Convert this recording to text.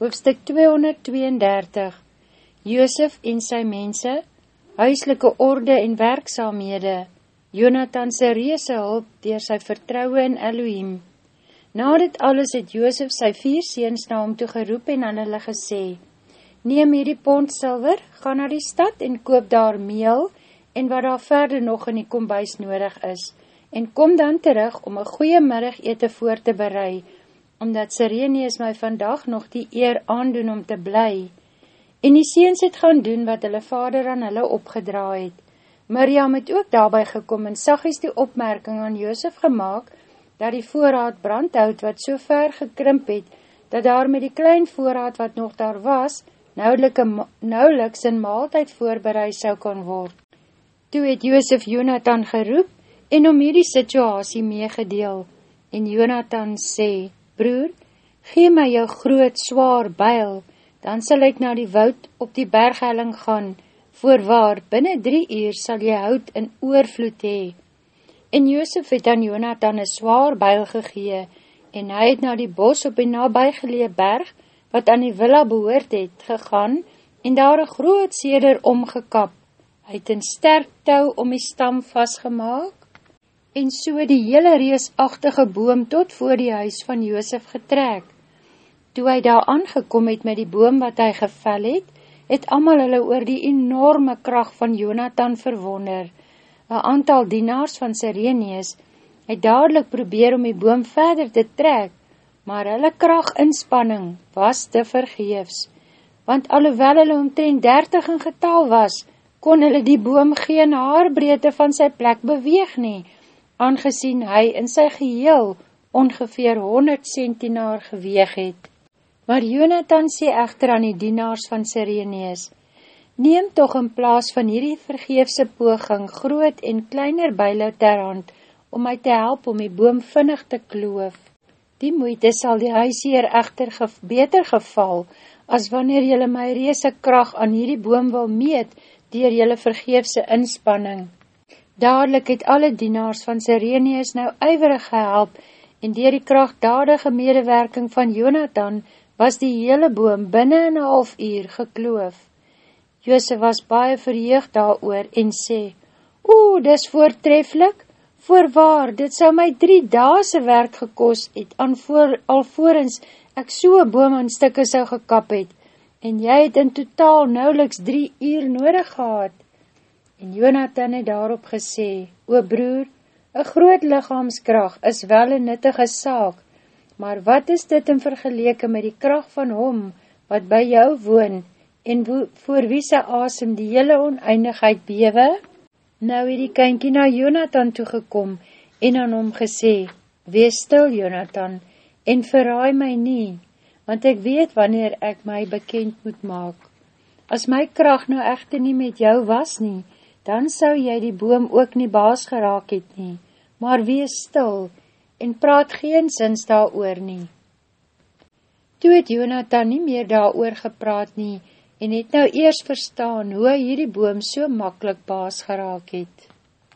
Hoofstuk 232 Joosef en sy mense, huislike orde en werkzaamhede, Jonathanse reese hulp dier sy vertrouwe in Elohim. Na dit alles het Joosef sy vier seens na hom toe geroep en aan hulle gesê, Neem hierdie pond silver, ga na die stad en koop daar meel en wat daar verder nog in die kombuis nodig is, en kom dan terug om een goeie middag ete voor te bereid, omdat Sireneus my vandag nog die eer aandoen om te bly. En die seens het gaan doen wat hulle vader aan hulle opgedraai het. Miriam het ook daarby gekom en sag is die opmerking aan Joosef gemaakt, dat die voorraad brandhout wat so ver gekrimp het, dat daar met die klein voorraad wat nog daar was, nauweliks in maaltijd voorbereid sou kan word. Toe het Joosef Jonathan geroep en om hierdie situasie meegedeel, en Jonathan sê, Broer, gee my jou groot, zwaar byl, dan sal ek na die woud op die berghelling gaan, voorwaar, binnen drie uur sal jy hout in oorvloed hee. En Joosef het aan Jonathan een zwaar byl gegee, en hy het na die bos op die nabijgelee berg, wat aan die villa behoort het, gegaan, en daar een groot seder omgekap. Hy het een sterk touw om die stam vastgemaak, en so die hele reesachtige boom tot voor die huis van Joosef getrek. Toe hy daar aangekom het met die boom wat hy gevel het, het amal hulle oor die enorme kracht van Jonathan verwonder. Een aantal dienaars van Sireneus het dadelijk probeer om die boom verder te trek, maar hulle krachtinspanning was te vergeefs, want alhoewel hulle omtrent 30 in getal was, kon hulle die boom geen haarbreedte van sy plek beweeg nie, aangezien hy in sy geheel ongeveer 100 centinaar geweeg het. Maar Jonathan sê echter aan die dienaars van Sirenees, Neem toch in plaas van hierdie vergeefse poging groot en kleiner byle ter hand, om my te help om die boom vinnig te kloof. Die moeite sal die huisheer echter ge beter geval, as wanneer jylle my reese kracht aan hierdie boom wil meet, dier jylle vergeefse inspanning. Dadelijk het alle dienaars van Sireneus nou uiverig gehelp en dier die krachtdadige medewerking van Jonathan was die hele boom binnen een half uur gekloof. Jose was baie verheug daar oor en sê, Oe, dis voortreflik, voorwaar, dit sou my drie daase werk gekos het, voor, alvorens ek so'n boom in stikke sou gekap het, en jy het in totaal nauweliks drie uur nodig gehad. En Jonathan het daarop gesê, O broer, een groot lichaamskracht is wel een nuttige saak, maar wat is dit in vergeleke met die kracht van hom, wat by jou woon, en wo, voor wie sy asem die hele oneindigheid bewe? Nou het die kynkie na Jonathan toegekom, en aan hom gesê, Wees stil, Jonathan, en verraai my nie, want ek weet wanneer ek my bekend moet maak. As my kracht nou echte nie met jou was nie, dan sou jy die boom ook nie baas geraak het nie, maar wees stil en praat geen sins daar oor nie. Toe het Jonathan nie meer daar gepraat nie en het nou eers verstaan hoe hy hierdie boom so makkelijk baas geraak het.